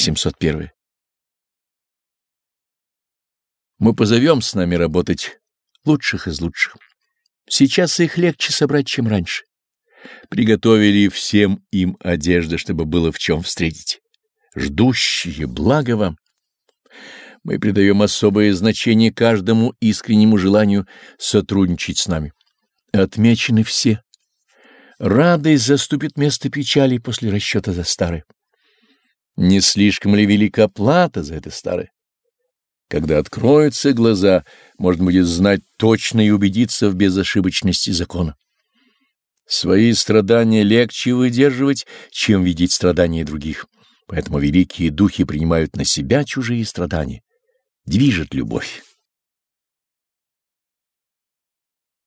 701. Мы позовем с нами работать лучших из лучших. Сейчас их легче собрать, чем раньше. Приготовили всем им одежды, чтобы было в чем встретить. Ждущие, благо вам. Мы придаем особое значение каждому искреннему желанию сотрудничать с нами. Отмечены все. Радость заступит место печали после расчета за старое. Не слишком ли велика плата за это старое? Когда откроются глаза, можно будет знать точно и убедиться в безошибочности закона. Свои страдания легче выдерживать, чем видеть страдания других. Поэтому великие духи принимают на себя чужие страдания. Движет любовь.